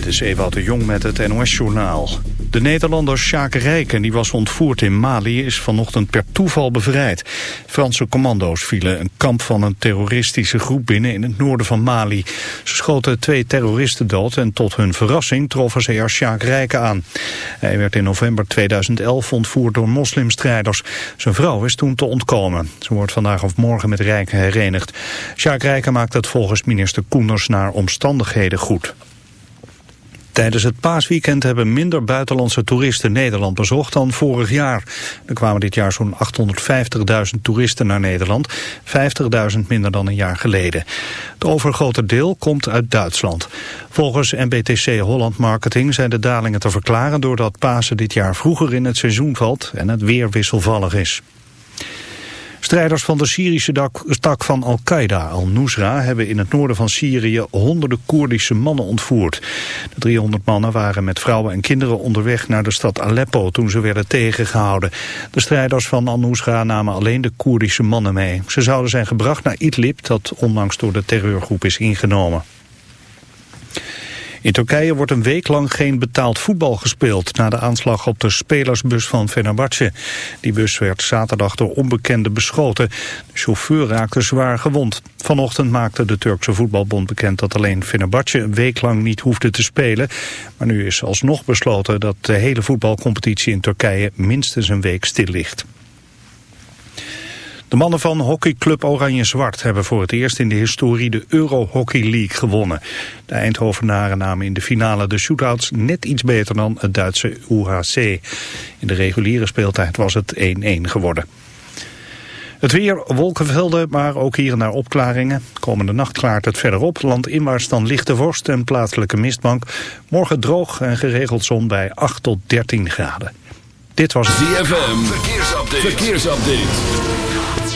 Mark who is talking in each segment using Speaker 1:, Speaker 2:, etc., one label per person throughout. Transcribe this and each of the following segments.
Speaker 1: Dit is Ewout de Jong met het NOS-journaal. De Nederlander Sjaak Rijken, die was ontvoerd in Mali, is vanochtend per toeval bevrijd. Franse commando's vielen een kamp van een terroristische groep binnen in het noorden van Mali. Ze schoten twee terroristen dood en tot hun verrassing troffen ze er Sjaak Rijken aan. Hij werd in november 2011 ontvoerd door moslimstrijders. Zijn vrouw is toen te ontkomen. Ze wordt vandaag of morgen met Rijken herenigd. Sjaak Rijken maakt het volgens minister Koenders naar omstandigheden goed. Tijdens het paasweekend hebben minder buitenlandse toeristen Nederland bezocht dan vorig jaar. Er kwamen dit jaar zo'n 850.000 toeristen naar Nederland, 50.000 minder dan een jaar geleden. Het overgrote deel komt uit Duitsland. Volgens NBTC Holland Marketing zijn de dalingen te verklaren doordat Pasen dit jaar vroeger in het seizoen valt en het weer wisselvallig is. Strijders van de Syrische tak van Al-Qaeda, Al-Nusra, hebben in het noorden van Syrië honderden Koerdische mannen ontvoerd. De 300 mannen waren met vrouwen en kinderen onderweg naar de stad Aleppo toen ze werden tegengehouden. De strijders van Al-Nusra namen alleen de Koerdische mannen mee. Ze zouden zijn gebracht naar Idlib, dat onlangs door de terreurgroep is ingenomen. In Turkije wordt een week lang geen betaald voetbal gespeeld... na de aanslag op de spelersbus van Fenerbahce. Die bus werd zaterdag door onbekenden beschoten. De chauffeur raakte zwaar gewond. Vanochtend maakte de Turkse voetbalbond bekend... dat alleen Fenerbahce een week lang niet hoefde te spelen. Maar nu is alsnog besloten dat de hele voetbalcompetitie in Turkije... minstens een week stil ligt. De mannen van hockeyclub Oranje-Zwart hebben voor het eerst in de historie de Euro Hockey League gewonnen. De Eindhovenaren namen in de finale de shootouts net iets beter dan het Duitse UHC. In de reguliere speeltijd was het 1-1 geworden. Het weer, wolkenvelden, maar ook hier en daar opklaringen. Komende nacht klaart het verder op. Landinwaarts dan lichte vorst en plaatselijke mistbank. Morgen droog en geregeld zon bij 8 tot 13 graden. Dit was
Speaker 2: ZFM. Verkeersupdate. Verkeersupdate.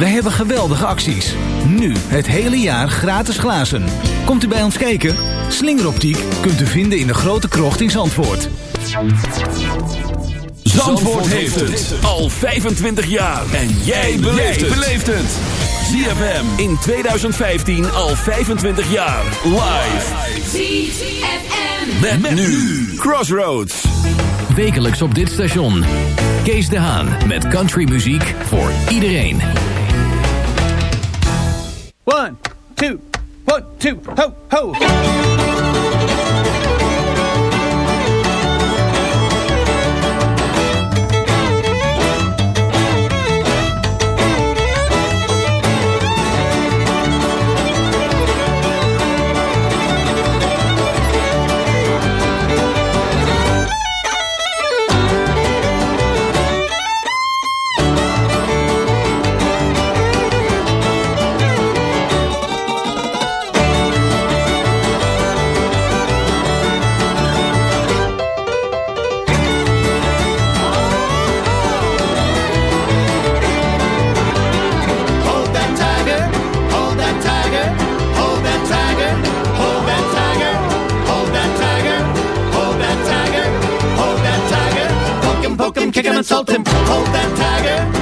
Speaker 3: Wij hebben geweldige acties. Nu het hele jaar gratis glazen. Komt u bij ons kijken? Slingeroptiek kunt u vinden in de grote krocht in Zandvoort.
Speaker 2: Zandvoort heeft het al 25 jaar. En jij beleeft het. ZFM in 2015 al 25 jaar. Live.
Speaker 4: ZFM.
Speaker 2: Met, nu. Crossroads.
Speaker 3: Wekelijks op dit station. Kees de Haan met countrymuziek voor iedereen.
Speaker 5: One, two, one, two, ho, ho.
Speaker 6: kick him and salt him. Hold that tiger.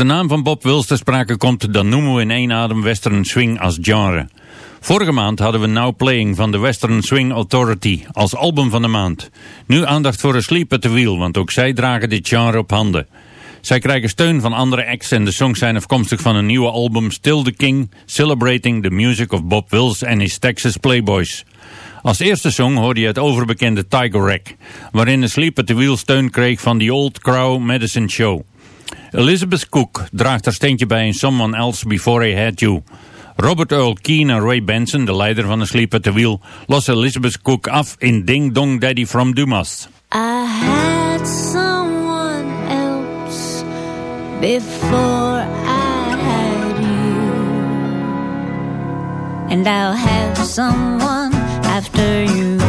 Speaker 7: De naam van Bob Wills ter sprake komt, dan noemen we in één adem western swing als genre. Vorige maand hadden we Now Playing van de Western Swing Authority als album van de maand. Nu aandacht voor Asleep at the Wheel, want ook zij dragen dit genre op handen. Zij krijgen steun van andere acts en de songs zijn afkomstig van een nieuwe album Still the King, Celebrating the Music of Bob Wills and his Texas Playboys. Als eerste song hoorde je het overbekende Tiger Rack, waarin Asleep at the Wheel steun kreeg van The Old Crow Medicine Show. Elizabeth Cook draagt haar steentje bij in Someone Else Before I Had You. Robert Earl Keen en Ray Benson, de leider van Asleep at the Wheel, lossen Elizabeth Cook af in Ding Dong Daddy from Dumas.
Speaker 8: I had someone else before I had you. And I'll have someone after you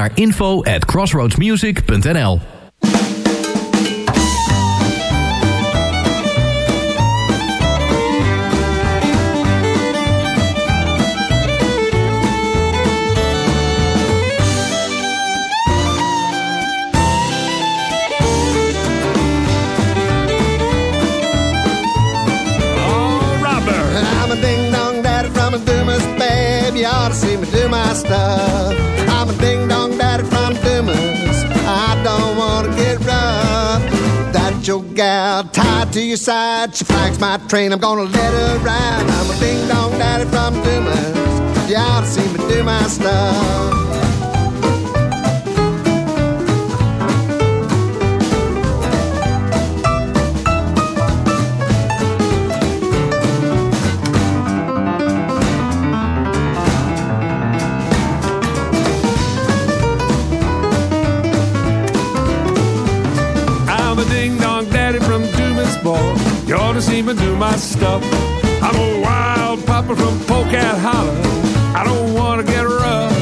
Speaker 9: naar info at crossroadsmusic.nl
Speaker 10: Robert.
Speaker 6: I'm a ding dong daddy from a Dumas, babe. You ought to see me do my stuff. Gal tied to your side. She flags my train. I'm gonna let her ride. I'm a ding dong daddy from Dumas. You ought to see me do my stuff.
Speaker 10: and do my stuff. I'm a wild papa from Pocat Hollow. I don't want to get rough.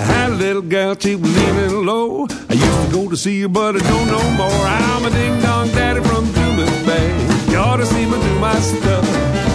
Speaker 10: I had a little girl she was leaning low. I used to go to see her, but I don't no more. I'm a ding-dong daddy from Dumas Bay. You ought to see me do my stuff.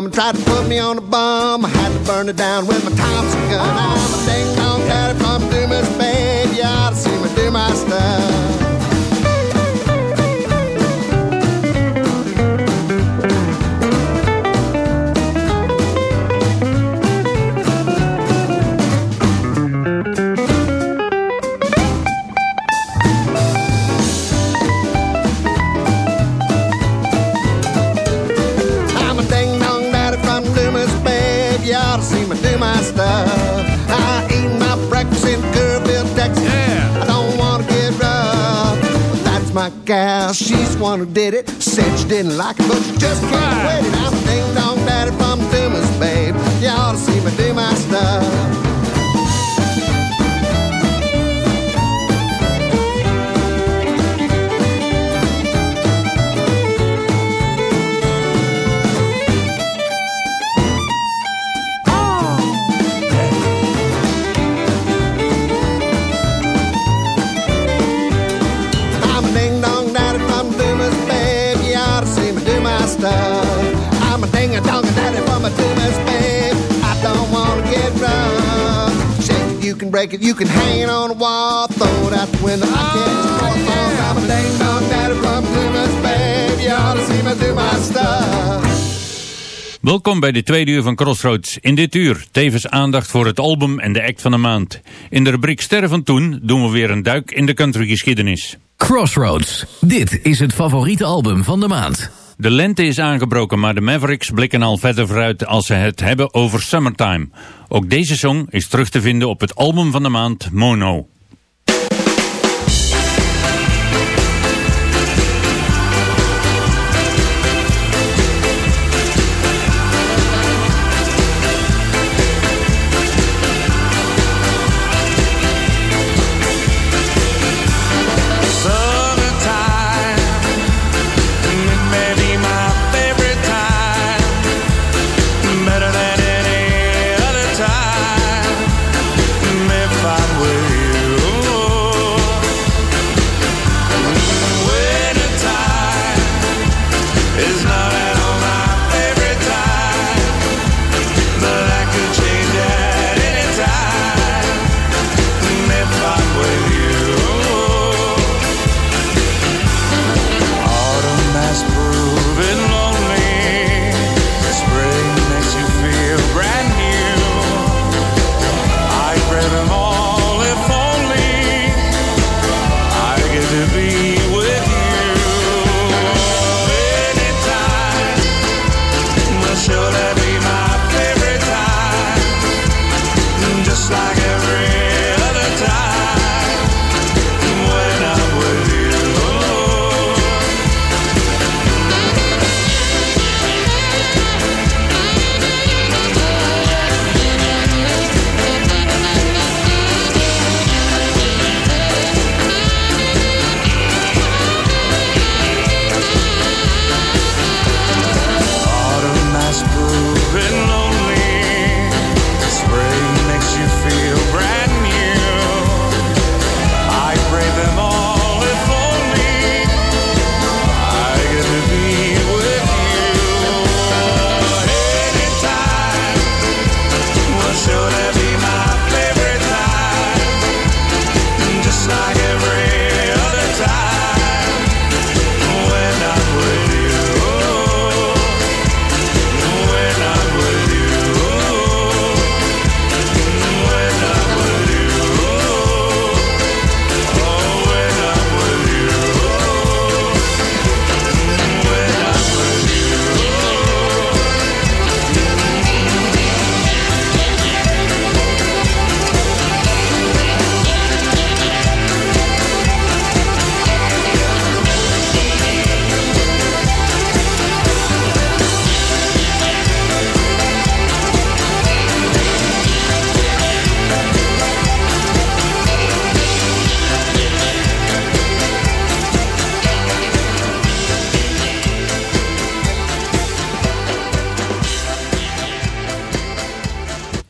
Speaker 6: Mama tried to put me on a bum. I had to burn it down with my Thompson gun. I'm a ding dong daddy from Dumas, babe. You ought to see me do my stuff. Gal. She's the one who did it. Said she didn't like it, but she just can't wait it. I'm a ding dong daddy from Dumas, babe. You ought to see me do my stuff. It, you can break it, you can hang it on the wall, throw it out the window. I can't oh, I'm a ding dong daddy from Dumas, babe. You ought to see me do my stuff.
Speaker 7: Welkom bij de tweede uur van Crossroads. In dit uur tevens aandacht voor het album en de act van de maand. In de rubriek Sterren van Toen doen we weer een duik in de countrygeschiedenis.
Speaker 9: Crossroads. Dit is het favoriete album van de maand.
Speaker 7: De lente is aangebroken, maar de Mavericks blikken al verder vooruit als ze het hebben over Summertime. Ook deze song is terug te vinden op het album van de maand Mono.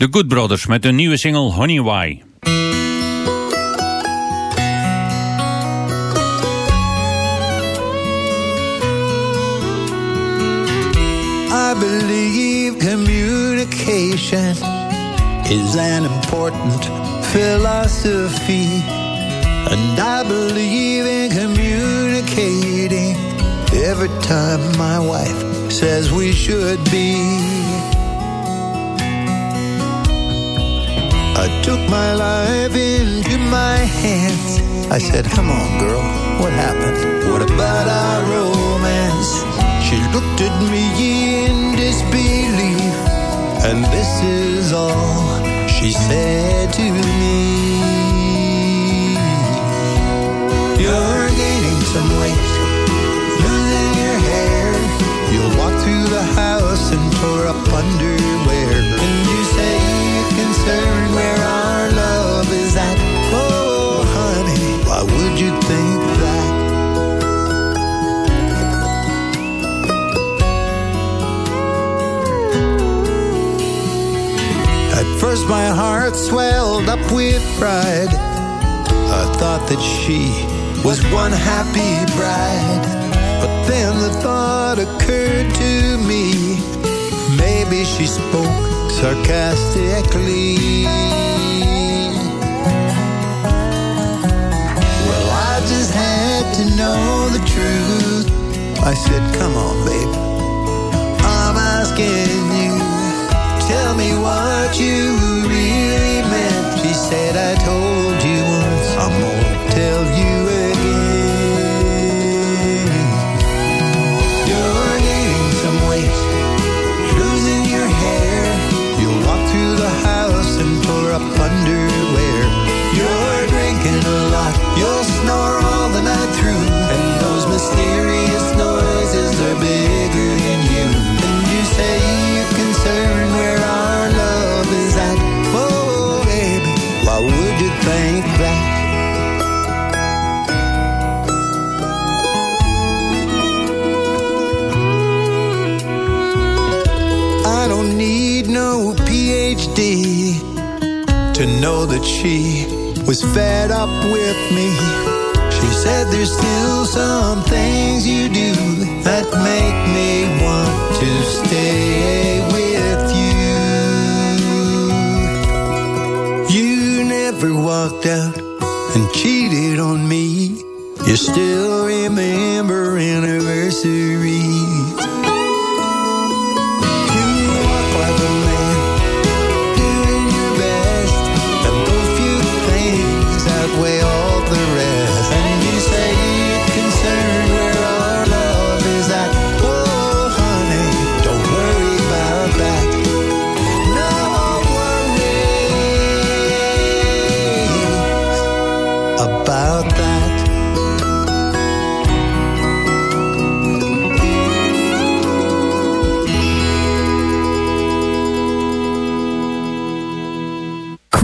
Speaker 8: The Good Brothers met hun nieuwe single Honey Why.
Speaker 11: I believe communication is an important philosophy. And I believe in communicating every time my wife says we should be. I took my life into my hands. I said, Come on, girl, what happened? What about our romance? She looked at me in disbelief, and this is all she said to me. You're gaining some weight, losing your hair. You'll walk through the house and tore up underwear, My heart swelled up with pride. I thought that she was one happy bride. But then the thought occurred to me maybe she spoke sarcastically. Well, I just had to know the truth. I said, Come on, babe. I'm asking you. Tell me what you said, I told that she was fed up with me. She said there's still some things you do that make me want to stay with you. You never walked out and cheated on me. You still remember anniversaries.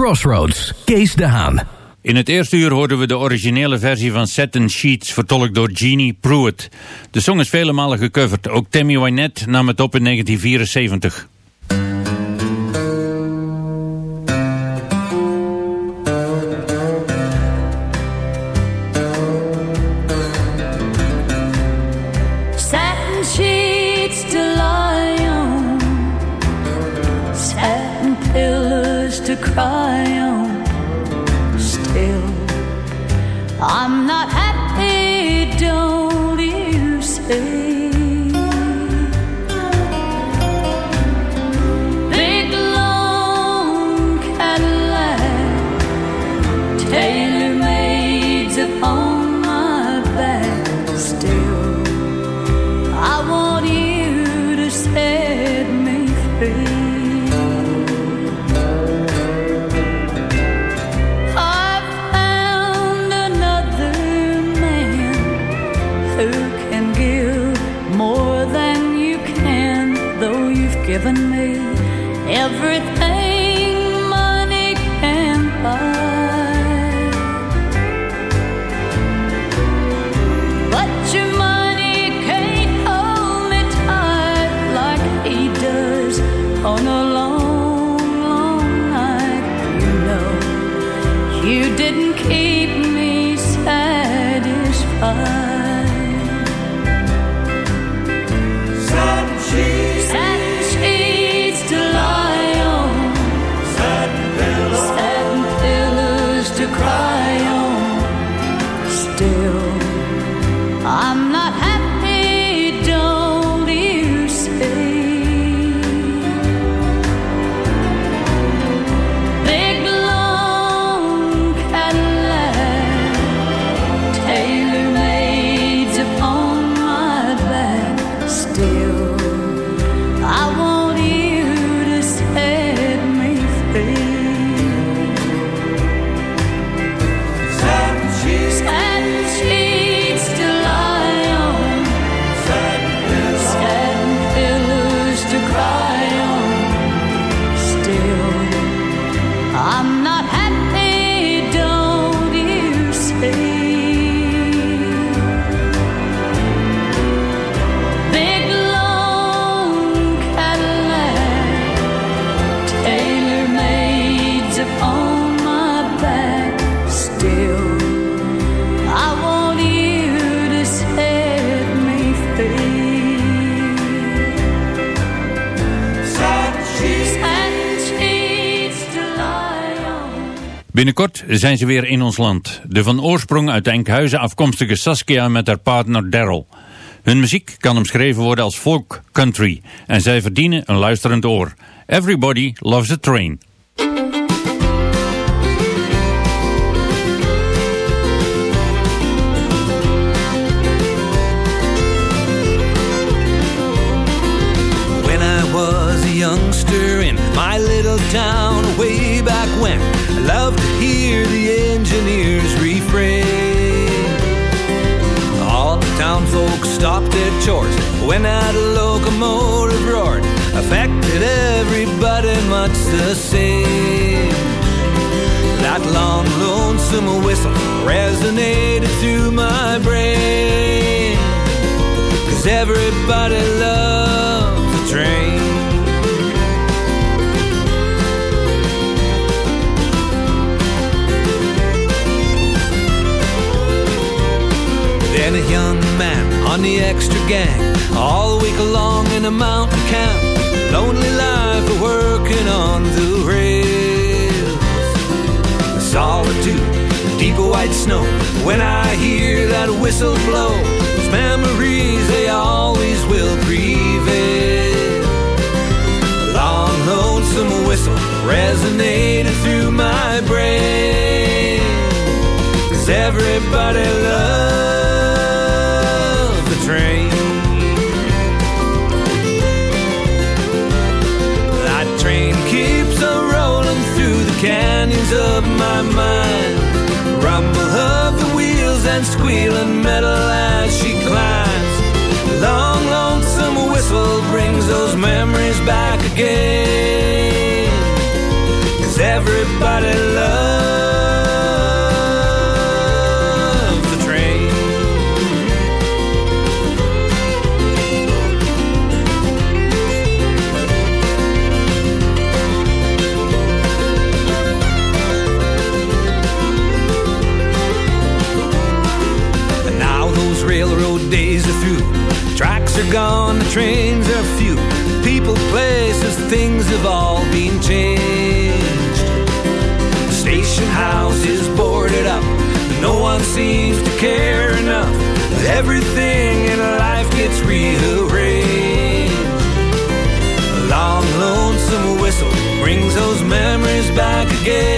Speaker 12: Crossroads, Kees de Haan.
Speaker 8: In het eerste uur hoorden we de originele versie van Set and Sheets, vertolkt door Jeannie Pruitt. De song is vele malen gecoverd. Ook Tammy Wynette nam het op in 1974.
Speaker 7: Binnenkort zijn ze weer in ons land. De van oorsprong uit Enkhuizen afkomstige Saskia met haar partner Daryl. Hun muziek kan omschreven worden als folk country en zij verdienen een luisterend oor. Everybody loves a train.
Speaker 13: When I was a youngster in my little town way back when, I loved to stopped their chores when that locomotive roared, affected everybody much the same. That long, lonesome whistle resonated through my brain. Cause everybody loves on the extra gang, all week long in a mountain camp. Lonely life of working on the rails. Solitude, deep white snow. When I hear that whistle blow, those memories they always will prevail. A long lonesome whistle resonated through my brain. Cause everybody loves and squealing metal as she climbs. Long, lonesome whistle brings those memories back again. Cause everybody loves gone, the trains are few. People, places, things have all been changed. The station house is boarded up. No one seems to care enough. Everything in life gets rearranged. A long, lonesome whistle brings those memories back again.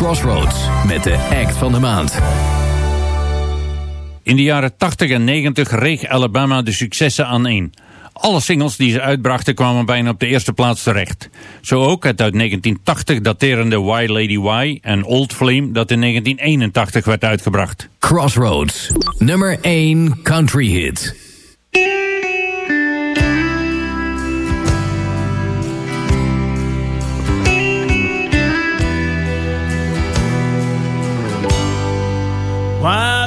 Speaker 12: Crossroads met de act van de maand.
Speaker 7: In de jaren 80 en 90 reeg Alabama de successen aan één. Alle singles die ze uitbrachten kwamen bijna op de eerste plaats terecht. Zo ook het uit 1980 daterende Why Lady Why en Old Flame dat in 1981 werd uitgebracht.
Speaker 12: Crossroads, nummer 1 country hit.
Speaker 9: Why,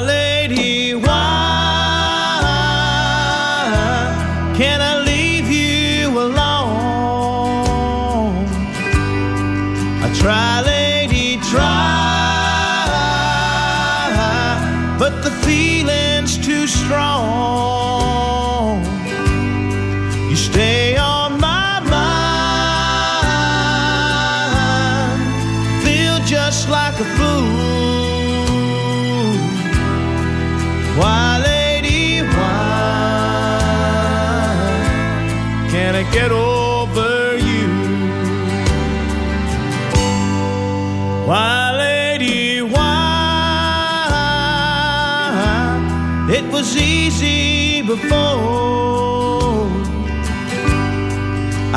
Speaker 9: it was easy before.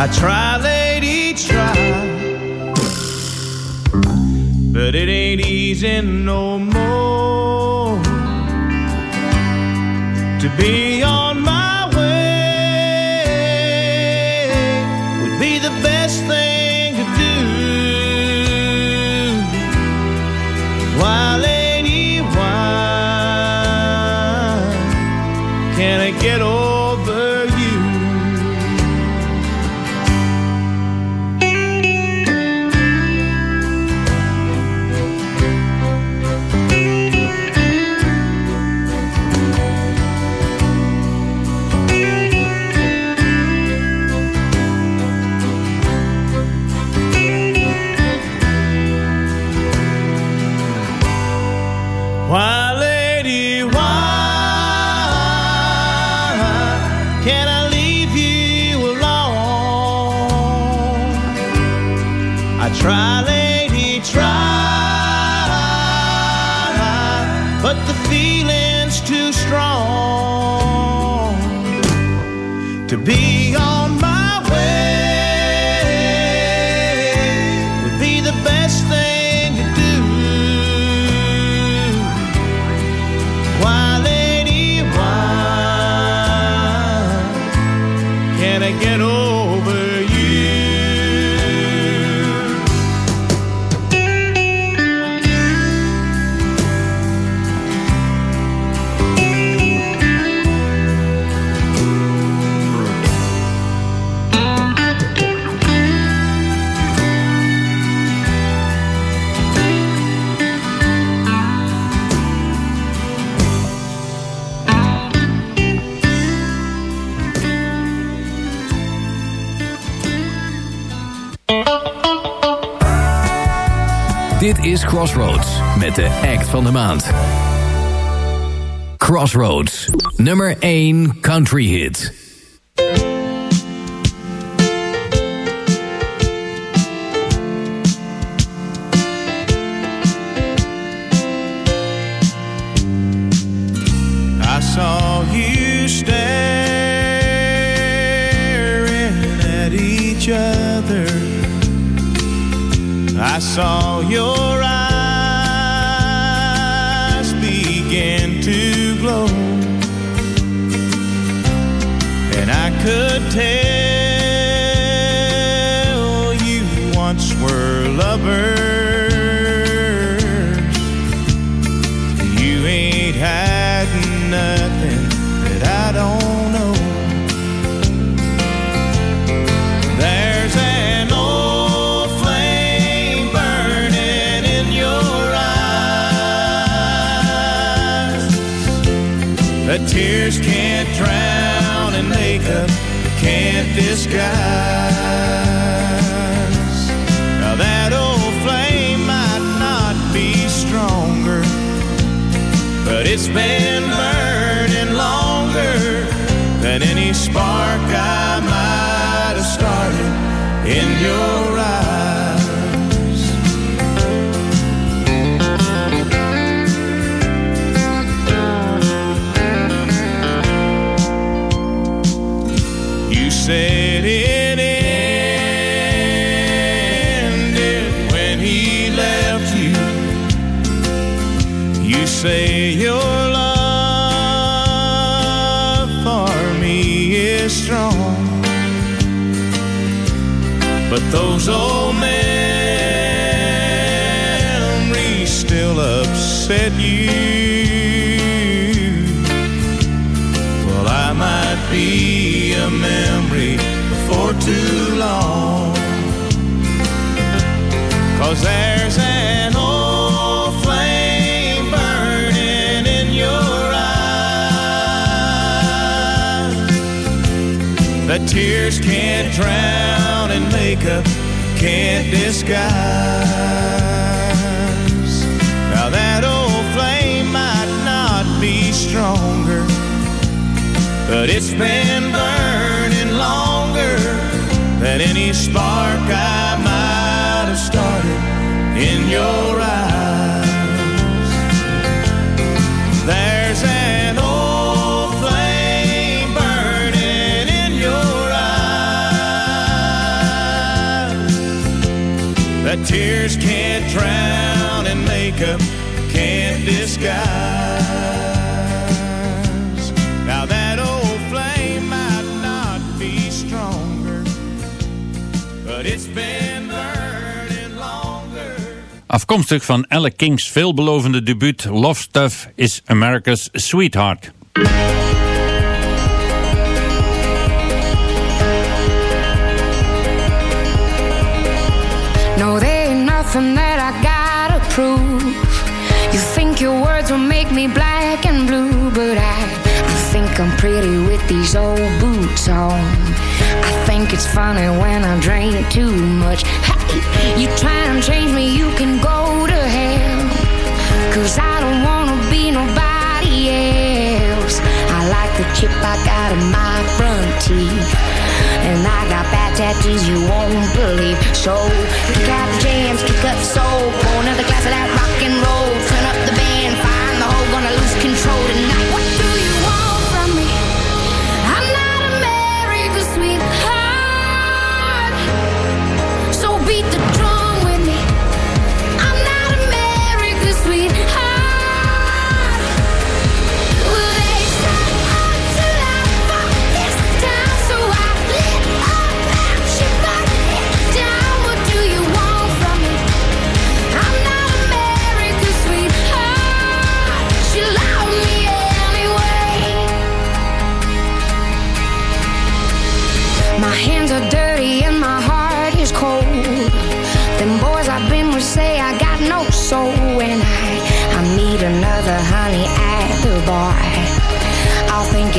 Speaker 9: I try, lady, try, but it ain't easy no more to be on Dit is Crossroads met de act van de maand. Crossroads, nummer 1 country hit.
Speaker 7: Afkomstig van Elle King's veelbelovende debuut Love Stuff is America's Sweetheart.
Speaker 14: No, there ain't nothing that I gotta prove. You think your words will make me black and blue, but I, I think I'm pretty with these old boots on. I think it's funny when I drink too much. Hey, you try and change me, you can go. Cause I don't wanna be nobody else. I like the chip I got in my front teeth. And I got bad tattoos you won't believe. So kick out the jams, kick up the soul, pour another glass of that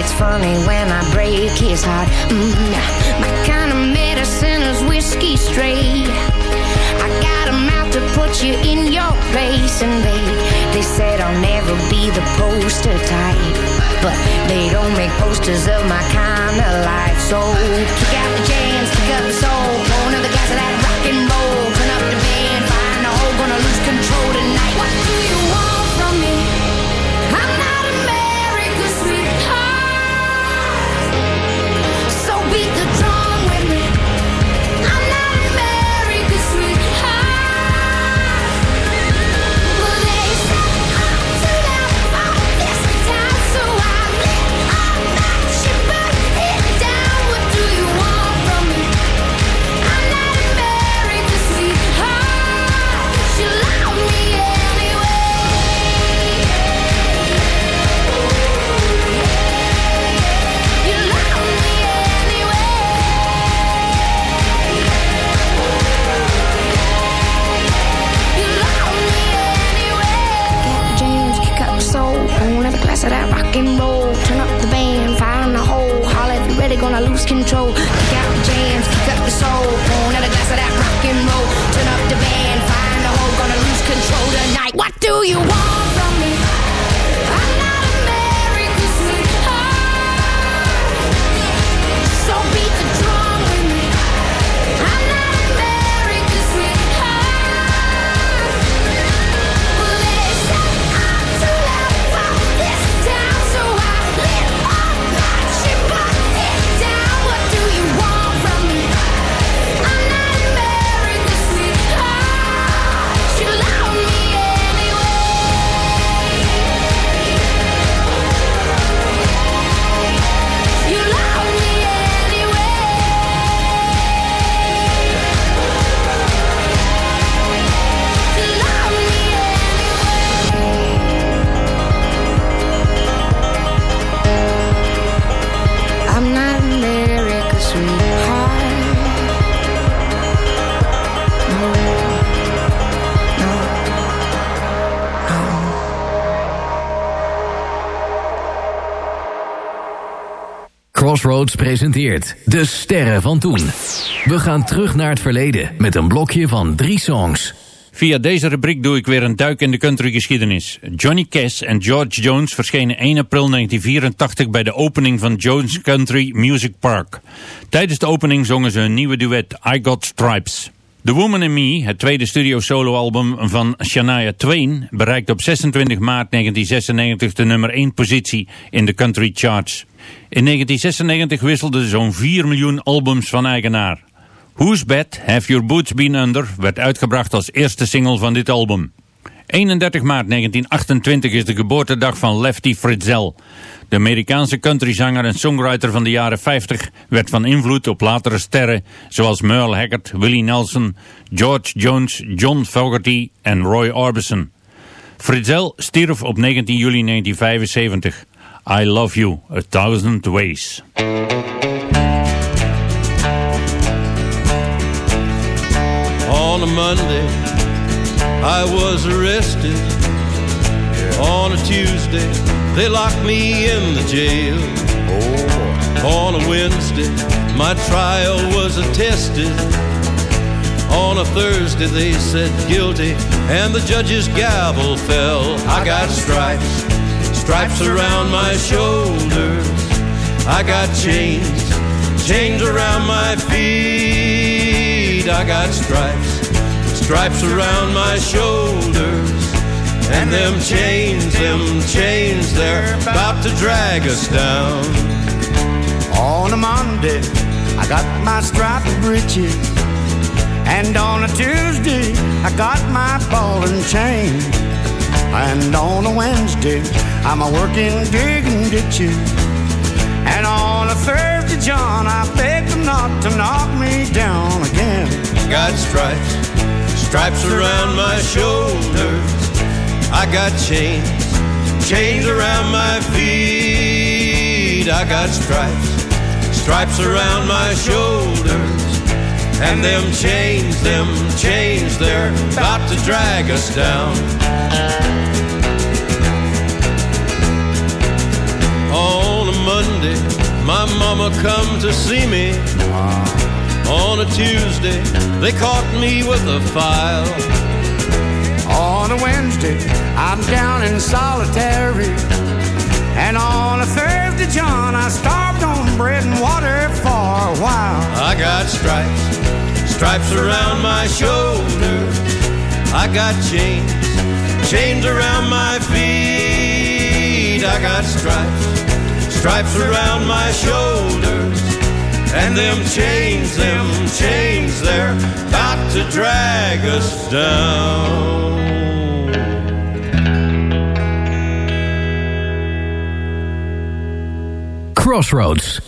Speaker 14: it's funny when I break his heart. Mm, my kind of medicine is whiskey straight. I got a mouth to put you in your place, and they they said I'll never be the poster type, but they don't make posters of my kind of life. So kick out the jams, kick up the soul,
Speaker 9: Crossroads presenteert De Sterren van Toen. We gaan terug naar het verleden met een blokje van drie songs.
Speaker 7: Via deze rubriek doe ik weer een duik in de countrygeschiedenis. Johnny Cash en George Jones verschenen 1 april 1984 bij de opening van Jones Country Music Park. Tijdens de opening zongen ze een nieuwe duet I Got Stripes. The Woman in Me, het tweede studio soloalbum van Shania Twain, bereikte op 26 maart 1996 de nummer 1 positie in de country charts. In 1996 wisselden zo'n 4 miljoen albums van eigenaar. Whose Bed Have Your Boots Been Under werd uitgebracht als eerste single van dit album. 31 maart 1928 is de geboortedag van Lefty Fritzell. De Amerikaanse countryzanger en songwriter van de jaren 50 werd van invloed op latere sterren zoals Merle Haggard, Willie Nelson, George Jones, John Fogerty en Roy Orbison. Fritzell stierf op 19 juli 1975. I Love You, A Thousand Ways.
Speaker 15: On a Monday, I was arrested. On a Tuesday, they locked me in the jail. On a Wednesday, my trial was attested. On a Thursday, they said guilty, and the judge's gavel fell. I got stripes, stripes around my shoulders. I got chains, chains around my feet. I got stripes, stripes around my shoulders. And them chains, them chains, they're about to drag us down.
Speaker 16: On a Monday, I got my striped breeches. And on a Tuesday, I got my ball and chain. And on a Wednesday, I'm a working digging ditches. And on a Thursday, John, I beg them not to knock me down again.
Speaker 15: Got stripes, stripes around my shoulders. I got chains, chains around my feet. I got stripes, stripes around my shoulders. And them chains, them chains, they're about to drag us down. Monday, my mama come to see me. On a Tuesday, they caught me with a file.
Speaker 16: On a Wednesday, I'm down in solitary. And on a Thursday, John, I starved on bread and water for a while.
Speaker 15: I got stripes, stripes around my shoulders. I got chains, chains around my feet. I got stripes, stripes around my shoulders. And them chains, them chains, they're about to drag us down.
Speaker 17: Crossroads.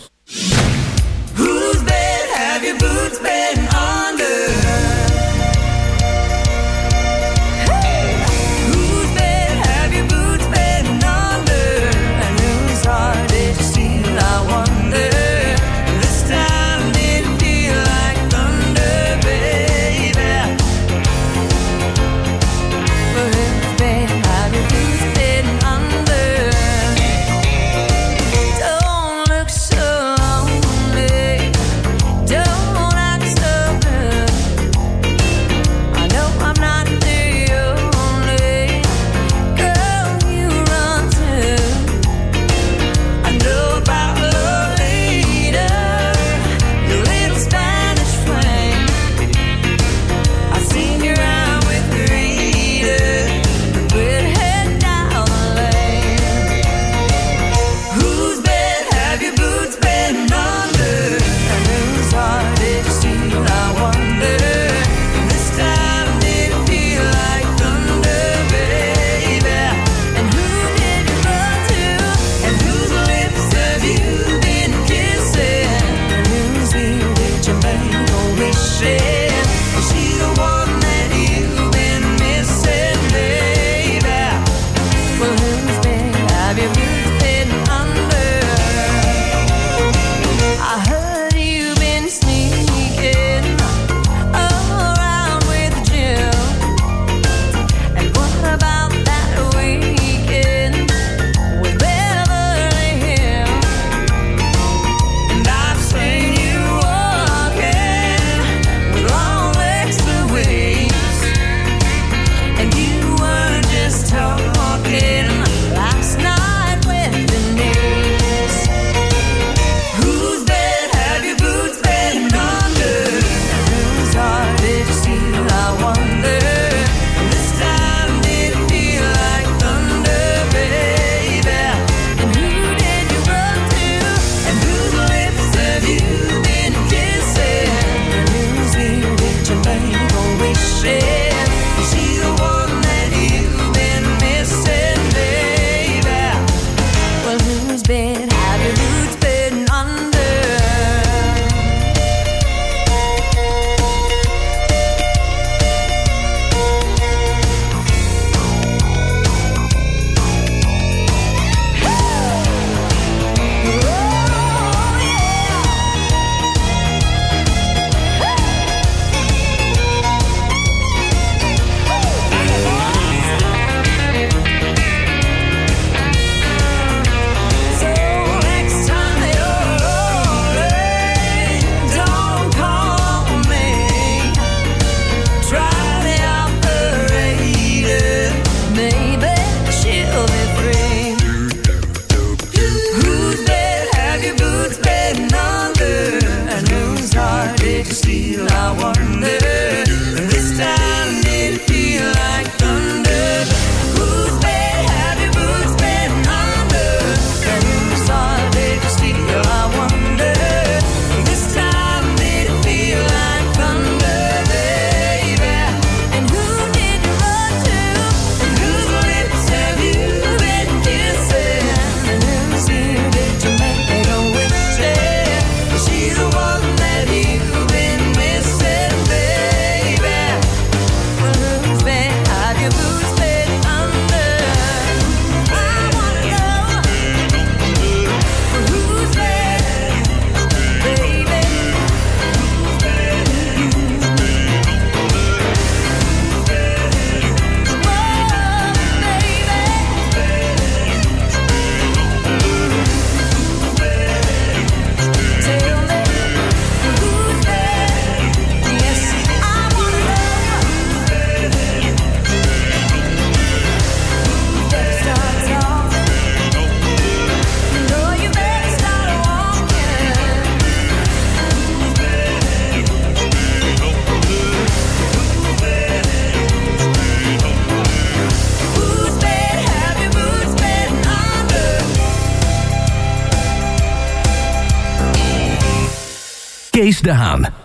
Speaker 18: Jahan.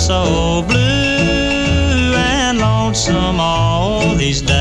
Speaker 18: so blue and
Speaker 5: lonesome all these days.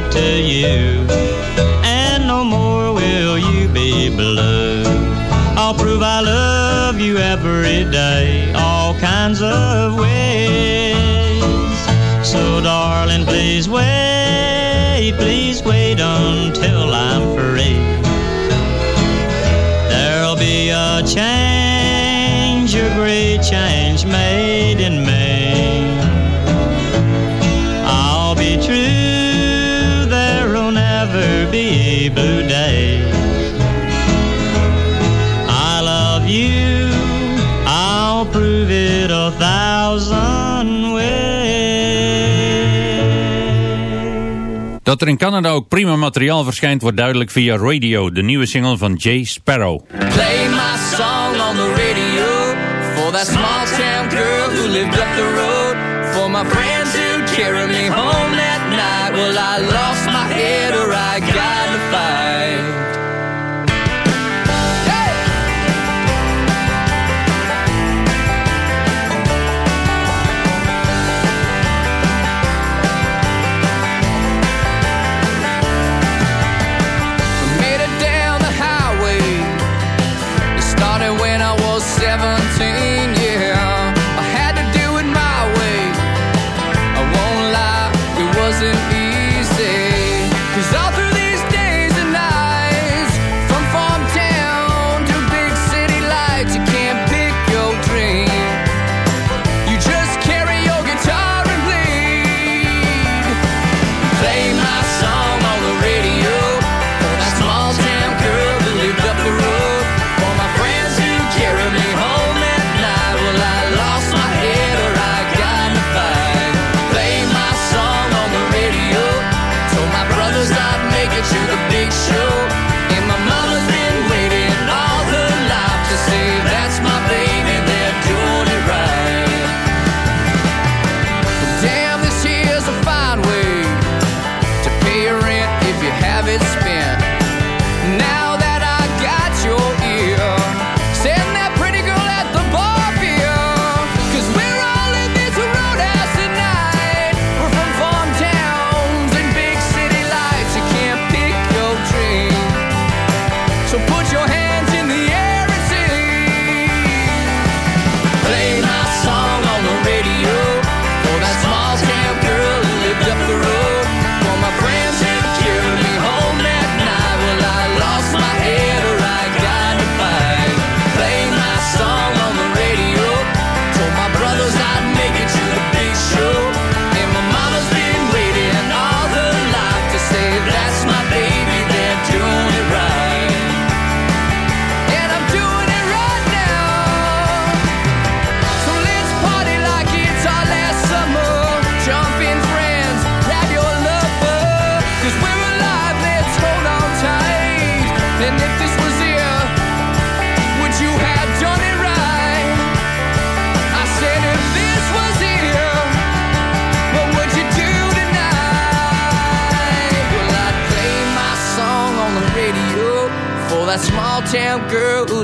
Speaker 5: to you, and no more will you be blue. I'll prove I love you every day.
Speaker 7: Dat er in Canada ook prima materiaal verschijnt wordt duidelijk via Radio, de nieuwe single van Jay Sparrow.
Speaker 19: Play my song on the radio for that small town girl who lived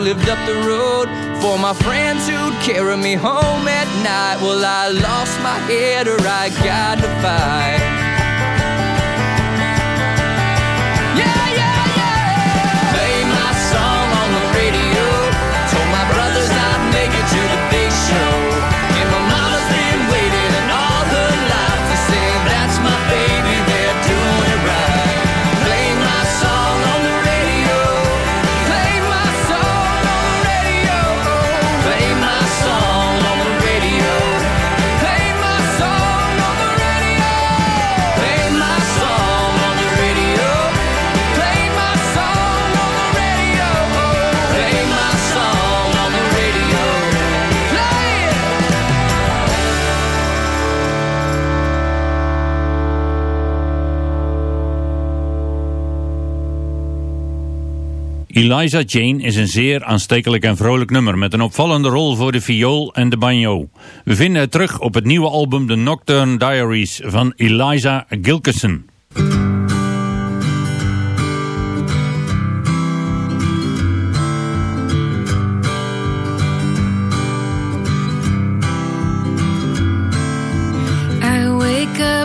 Speaker 19: lived up the road. For my friends who'd carry me home at night. Well, I lost my head or I got a fight.
Speaker 7: Eliza Jane is een zeer aanstekelijk en vrolijk nummer met een opvallende rol voor de viool en de banjo. We vinden het terug op het nieuwe album The Nocturne Diaries van Eliza Gilkison.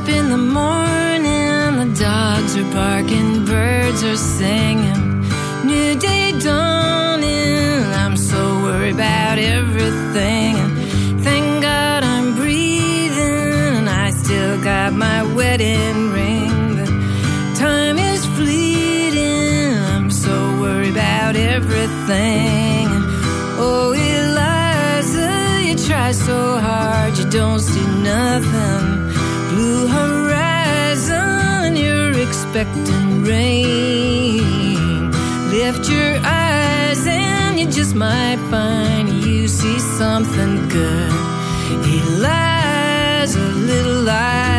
Speaker 17: In the morning, the dogs are barking, birds are singing, everything, and thank God I'm breathing, and I still got my wedding ring. But time is fleeting, I'm so worried about everything. And, oh, Eliza, you try so hard, you don't see nothing. Blue horizon, you're expecting rain. Lift your eyes just might find you see something good. Eliza, little Liza,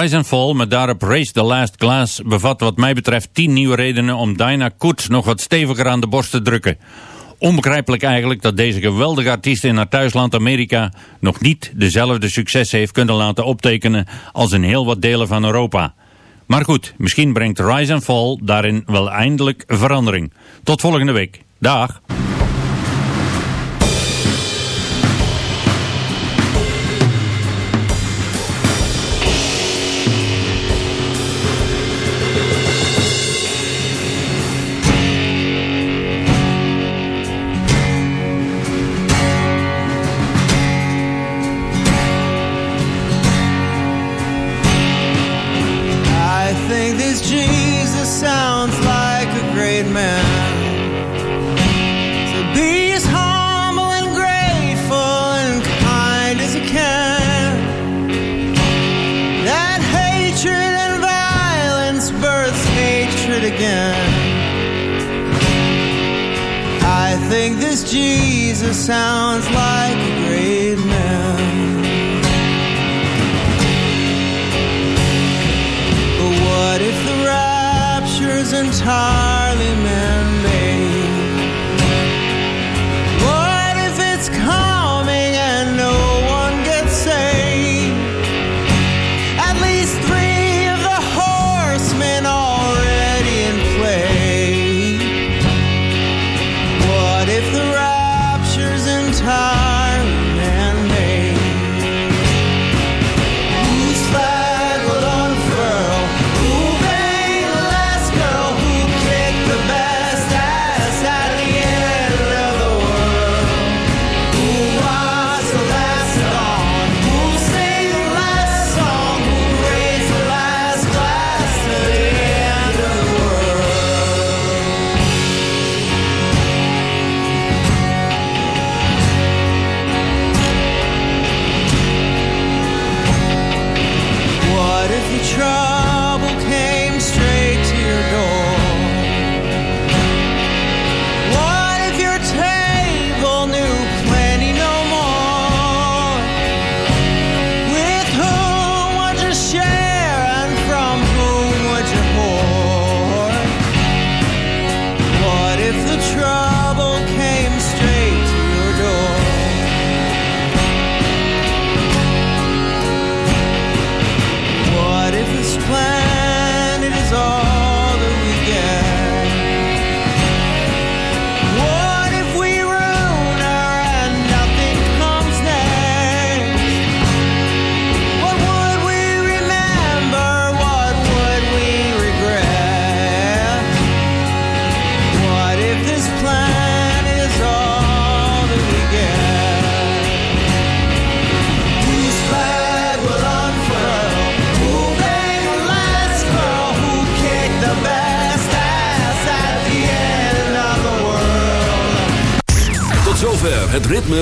Speaker 9: Rise and Fall met daarop Race the Last Glass bevat wat mij betreft 10 nieuwe redenen om Dinah Koets nog wat steviger aan de borst te drukken. Onbegrijpelijk eigenlijk dat deze geweldige artiest in haar thuisland Amerika nog niet dezelfde successen heeft kunnen laten optekenen als in heel wat delen van Europa. Maar goed, misschien brengt Rise and Fall daarin wel eindelijk verandering. Tot volgende week. Dag!